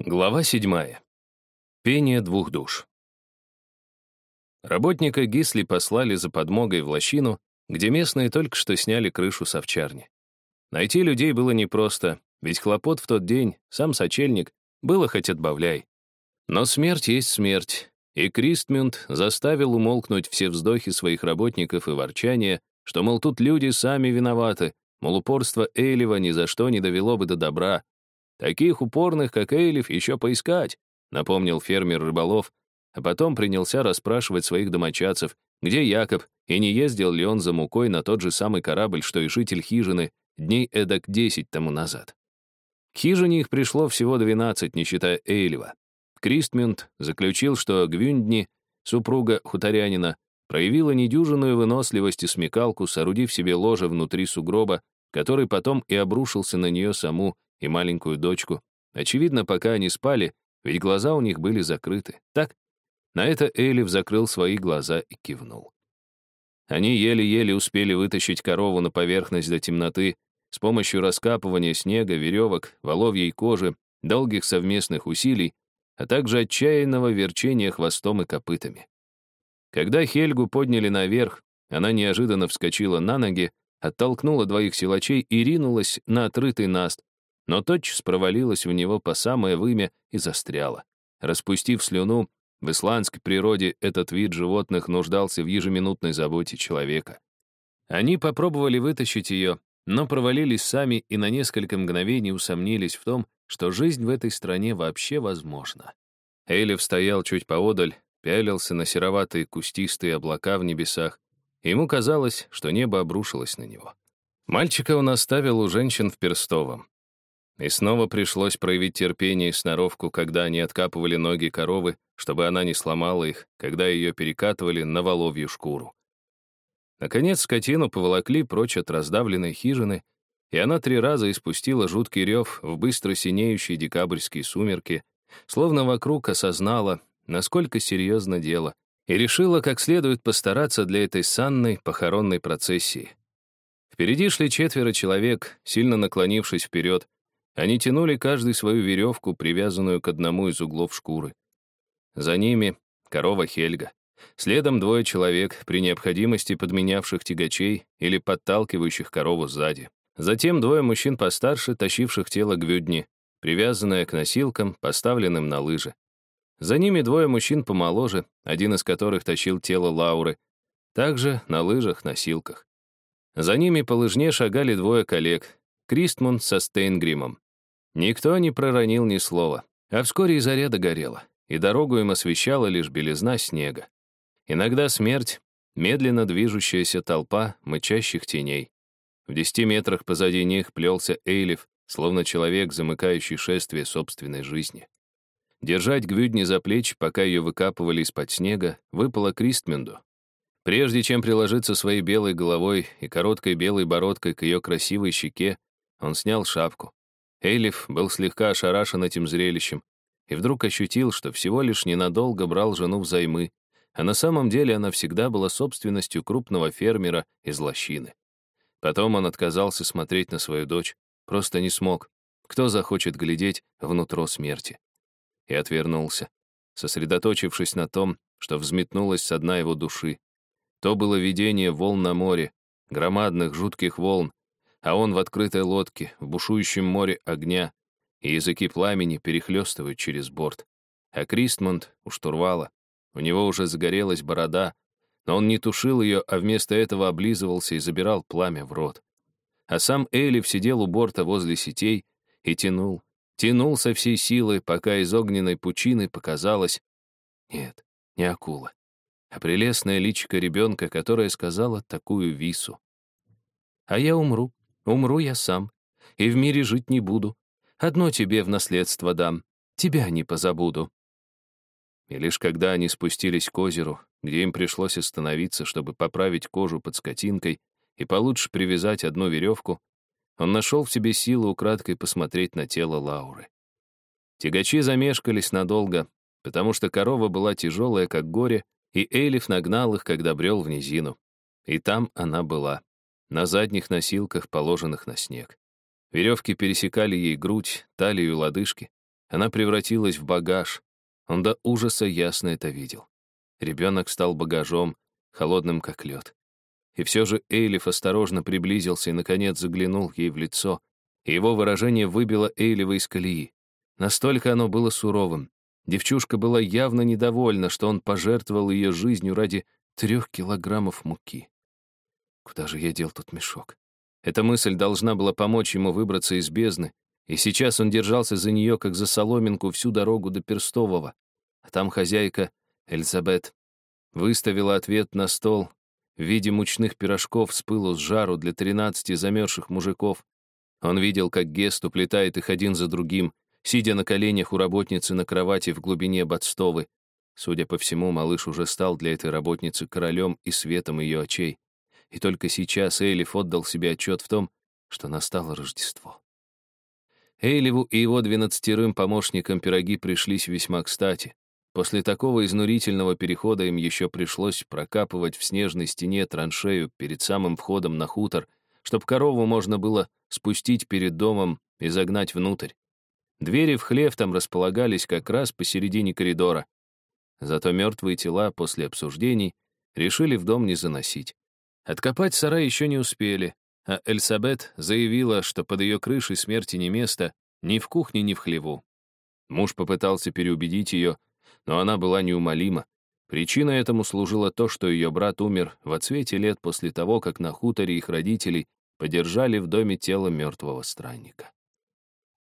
Глава седьмая. Пение двух душ. Работника Гисли послали за подмогой в лощину, где местные только что сняли крышу с овчарни. Найти людей было непросто, ведь хлопот в тот день, сам сочельник, было хоть отбавляй. Но смерть есть смерть, и Кристмюнд заставил умолкнуть все вздохи своих работников и ворчания, что, мол, тут люди сами виноваты, мол, упорство Эйлева ни за что не довело бы до добра, Таких упорных, как Эйлиф, еще поискать, напомнил фермер-рыболов, а потом принялся расспрашивать своих домочадцев, где Якоб, и не ездил ли он за мукой на тот же самый корабль, что и житель хижины, дней эдак десять тому назад. К хижине их пришло всего двенадцать, не считая Эйлева. Кристмюнд заключил, что Гвюндни, супруга хуторянина, проявила недюжинную выносливость и смекалку, соорудив себе ложе внутри сугроба, который потом и обрушился на нее саму, и маленькую дочку. Очевидно, пока они спали, ведь глаза у них были закрыты. Так? На это Элиф закрыл свои глаза и кивнул. Они еле-еле успели вытащить корову на поверхность до темноты с помощью раскапывания снега, веревок, воловьей кожи, долгих совместных усилий, а также отчаянного верчения хвостом и копытами. Когда Хельгу подняли наверх, она неожиданно вскочила на ноги, оттолкнула двоих силачей и ринулась на отрытый наст, но тотчас провалилась в него по самое вымя и застряла. Распустив слюну, в исландской природе этот вид животных нуждался в ежеминутной заботе человека. Они попробовали вытащить ее, но провалились сами и на несколько мгновений усомнились в том, что жизнь в этой стране вообще возможна. Эйлиф стоял чуть поодаль, пялился на сероватые кустистые облака в небесах, ему казалось, что небо обрушилось на него. Мальчика он оставил у женщин в Перстовом. И снова пришлось проявить терпение и сноровку, когда они откапывали ноги коровы, чтобы она не сломала их, когда ее перекатывали на воловью шкуру. Наконец скотину поволокли прочь от раздавленной хижины, и она три раза испустила жуткий рев в быстро синеющие декабрьские сумерки, словно вокруг осознала, насколько серьезно дело, и решила как следует постараться для этой санной похоронной процессии. Впереди шли четверо человек, сильно наклонившись вперед, они тянули каждый свою веревку, привязанную к одному из углов шкуры. За ними корова Хельга. Следом двое человек, при необходимости подменявших тягачей или подталкивающих корову сзади. Затем двое мужчин постарше, тащивших тело Гвюдни, привязанное к носилкам, поставленным на лыжи. За ними двое мужчин помоложе, один из которых тащил тело Лауры, также на лыжах-носилках. За ними по лыжне шагали двое коллег, Кристмун со Стейнгримом. Никто не проронил ни слова, а вскоре и заря догорела, и дорогу им освещала лишь белизна снега. Иногда смерть — медленно движущаяся толпа мычащих теней. В десяти метрах позади них плелся Эйлиф, словно человек, замыкающий шествие собственной жизни. Держать Гвюдни за плечи, пока ее выкапывали из-под снега, выпало Кристменду. Прежде чем приложиться своей белой головой и короткой белой бородкой к ее красивой щеке, он снял шапку. Эйлиф был слегка ошарашен этим зрелищем и вдруг ощутил, что всего лишь ненадолго брал жену взаймы, а на самом деле она всегда была собственностью крупного фермера из лощины. Потом он отказался смотреть на свою дочь, просто не смог. Кто захочет глядеть внутрь смерти? И отвернулся, сосредоточившись на том, что взметнулось со дна его души. То было видение волн на море, громадных жутких волн, а он в открытой лодке, в бушующем море огня, и языки пламени перехлестывают через борт. А Кристмонд у штурвала. У него уже загорелась борода, но он не тушил ее, а вместо этого облизывался и забирал пламя в рот. А сам Элиф сидел у борта возле сетей и тянул, тянул со всей силы, пока из огненной пучины показалось... Нет, не акула, а прелестная личико ребенка, которая сказала такую вису. «А я умру», Умру я сам, и в мире жить не буду. Одно тебе в наследство дам, тебя не позабуду». И лишь когда они спустились к озеру, где им пришлось остановиться, чтобы поправить кожу под скотинкой и получше привязать одну веревку, он нашел в себе силу украдкой посмотреть на тело Лауры. Тягачи замешкались надолго, потому что корова была тяжелая, как горе, и Эйлиф нагнал их, когда брел в низину. И там она была на задних носилках, положенных на снег. Веревки пересекали ей грудь, талию и лодыжки. Она превратилась в багаж. Он до ужаса ясно это видел. Ребенок стал багажом, холодным как лед. И все же Эйлиф осторожно приблизился и, наконец, заглянул ей в лицо. И его выражение выбило Эйлива из колеи. Настолько оно было суровым. Девчушка была явно недовольна, что он пожертвовал ее жизнью ради трех килограммов муки. Куда же я дел тот мешок? Эта мысль должна была помочь ему выбраться из бездны, и сейчас он держался за нее, как за соломинку, всю дорогу до Перстового. А там хозяйка, Эльзабет, выставила ответ на стол в виде мучных пирожков с пылу с жару для тринадцати замерзших мужиков. Он видел, как Гест уплетает их один за другим, сидя на коленях у работницы на кровати в глубине Бадстовы. Судя по всему, малыш уже стал для этой работницы королем и светом ее очей. И только сейчас Эйлиф отдал себе отчет в том, что настало Рождество. Эйливу и его двенадцатерым помощникам пироги пришлись весьма кстати. После такого изнурительного перехода им еще пришлось прокапывать в снежной стене траншею перед самым входом на хутор, чтобы корову можно было спустить перед домом и загнать внутрь. Двери в хлев там располагались как раз посередине коридора. Зато мертвые тела после обсуждений решили в дом не заносить. Откопать сарай еще не успели, а Эльсабет заявила, что под ее крышей смерти не место ни в кухне, ни в хлеву. Муж попытался переубедить ее, но она была неумолима. Причиной этому служило то, что ее брат умер в отсвете лет после того, как на хуторе их родителей подержали в доме тело мертвого странника.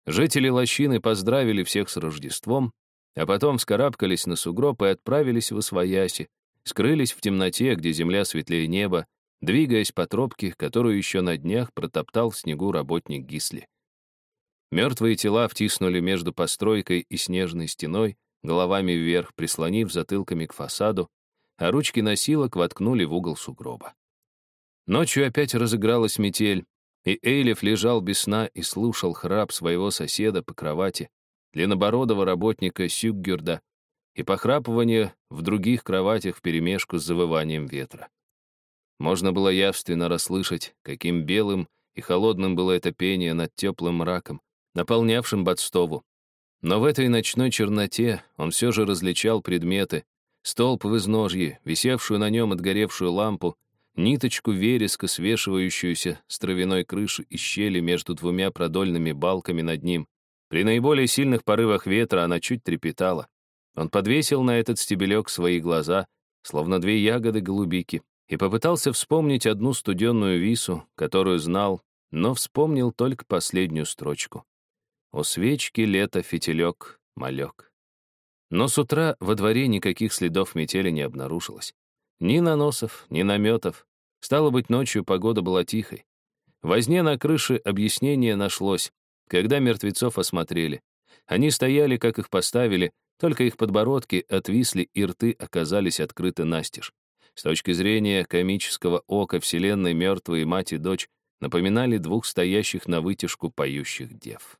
Жители лощины поздравили всех с Рождеством, а потом вскарабкались на сугроб и отправились в Освояси, скрылись в темноте, где земля светлее неба, двигаясь по тропке, которую еще на днях протоптал в снегу работник Гисли. Мертвые тела втиснули между постройкой и снежной стеной, головами вверх, прислонив затылками к фасаду, а ручки носилок воткнули в угол сугроба. Ночью опять разыгралась метель, и Эйлиф лежал без сна и слушал храп своего соседа по кровати, длиннобородого работника Сюггерда, и похрапывание в других кроватях вперемешку с завыванием ветра. Можно было явственно расслышать, каким белым и холодным было это пение над теплым мраком, наполнявшим Бадстову. Но в этой ночной черноте он все же различал предметы, столб в изножье, висевшую на нем отгоревшую лампу, ниточку вереска, свешивающуюся с травяной крыши из щели между двумя продольными балками над ним. При наиболее сильных порывах ветра она чуть трепетала. Он подвесил на этот стебелек свои глаза, словно две ягоды голубики, и попытался вспомнить одну студенную вису, которую знал, но вспомнил только последнюю строчку. «У свечки лето фитилек, малек». Но с утра во дворе никаких следов метели не обнаружилось. Ни наносов, ни наметов. Стало быть, ночью погода была тихой. Возне на крыше объяснение нашлось, когда мертвецов осмотрели. Они стояли, как их поставили, только их подбородки отвисли и рты оказались открыты настежь. С точки зрения комического ока вселенной мертвые мать и дочь напоминали двух стоящих на вытяжку поющих дев.